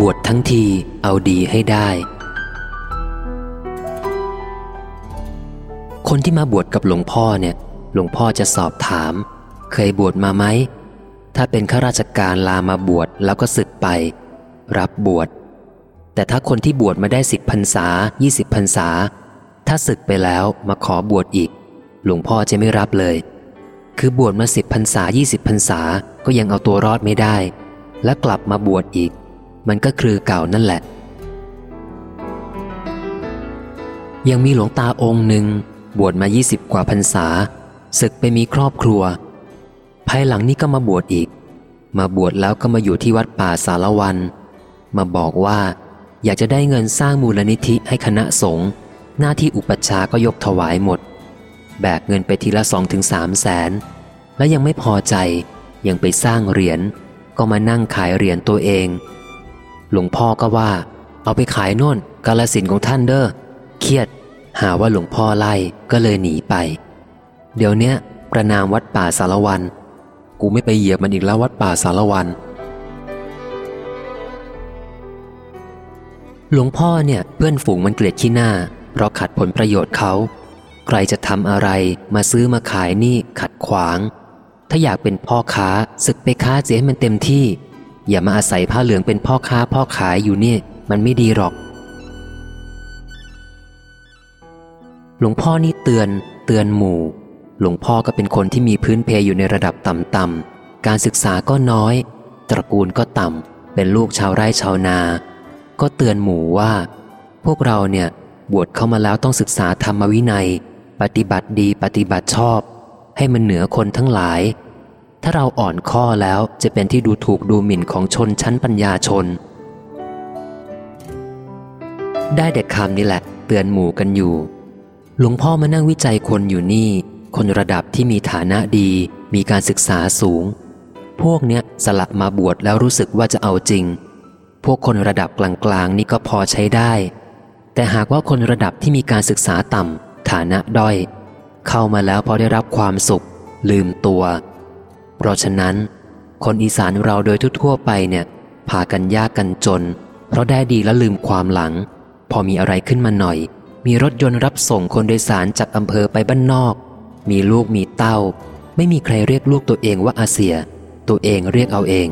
บวชทั้งทีเอาดีให้ได้ คนที่มาบวชกับหลวงพ่อเนี่ย หลวงพ่อจะสอบถาม เคยบวชมาไหม ถ้าเป็นข้าราชการลามาบวชแล้วก็ศึกไป รับบวช แต่ถ้าคนที่บวชมาได้สิบพรรษายี่สิบพรรษา ถ้าศึกไปแล้วมาขอบวชอีก หลวงพ่อจะไม่รับเลย คือบวชมาสิบพรรษายี่สิบพรรษาก็ยังเอาตัวรอดไม่ได้ และกลับมาบวชอีก มันก็คือเก่านั่นแหละ ยังมีหลวงตาองค์หนึ่งบวชมา 20 กว่าพรรษา ศึกไปมีครอบครัว ภายหลังนี้ก็มาบวชอีก มาบวชแล้วก็มาอยู่ที่วัดป่าสารวัน มาบอกว่า อยากจะได้เงินสร้างมูลนิธิให้คณะสงฆ์หน้าที่อุปัชฌาก็ยกถวายหมด แบกเงินไปทีละสองถึงสามแสน และยังไม่พอใจยังไปสร้างเหรียญก็มานั่งขายเหรียญตัวเอง หลวงพ่อก็ว่า เอาไปขายโน่นกาลสินของท่านเด้อเครียด หาว่าหลวงพ่อไล่ก็เลยหนีไป เดี๋ยวเนี้ยประนามวัดป่าสารวัน กูไม่ไปเหยียบมันอีกแล้ววัดป่าสารวัน หลวงพ่อเนี่ยเพื่อนฝูงมันเกลียดขี้หน้า เพราะขัดผลประโยชน์เขา ใครจะทำอะไรมาซื้อมาขายนี่ขัดขวาง ถ้าอยากเป็นพ่อค้าศึกไปค้าเสียให้มันเต็มที่ อย่ามาอาศัยผ้าเหลืองเป็นพ่อค้าพ่อขายอยู่เนี่ยมันไม่ดีหรอก หลวงพ่อนี่เตือน เตือนหมู่ หลวงพ่อก็เป็นคนที่มีพื้นเพยอยู่ในระดับต่ำๆการศึกษาก็น้อย ตระกูลก็ต่ำเป็นลูกชาวไร่ชาวนา ก็เตือนหมู่ว่า พวกเราเนี่ยบวชเข้ามาแล้วต้องศึกษาธรรมวินัย ปฏิบัติดีปฏิบัติชอบ ให้มันเหนือคนทั้งหลาย ถ้าเราอ่อนข้อแล้วจะเป็นที่ดูถูกดูหมิ่นของชนชั้นปัญญาชน ได้เด็กคำนี่แหละ เตือนหมู่กันอยู่ หลวงพ่อมานั่งวิจัยคนอยู่นี่ คนระดับที่มีฐานะดี มีการศึกษาสูง พวกเนี้ยสละมาบวชแล้วรู้สึกว่าจะเอาจริง พวกคนระดับกลางๆ นี่ก็พอใช้ได้ แต่หากว่าคนระดับที่มีการศึกษาต่ำฐานะด้อย เข้ามาแล้วพอได้รับความสุข ลืมตัว เพราะฉะนั้น คนอีสานเราโดยทั่วไปเนี่ยพากันยากกันจน เพราะได้ดีแล้วลืมความหลัง พอมีอะไรขึ้นมาหน่อย มีรถยนต์รับส่งคนโดยสารจากอำเภอไปบ้านนอก มีลูกมีเต้า ไม่มีใครเรียกลูกตัวเองว่าอาเซีย ตัวเองเรียกเอาเอง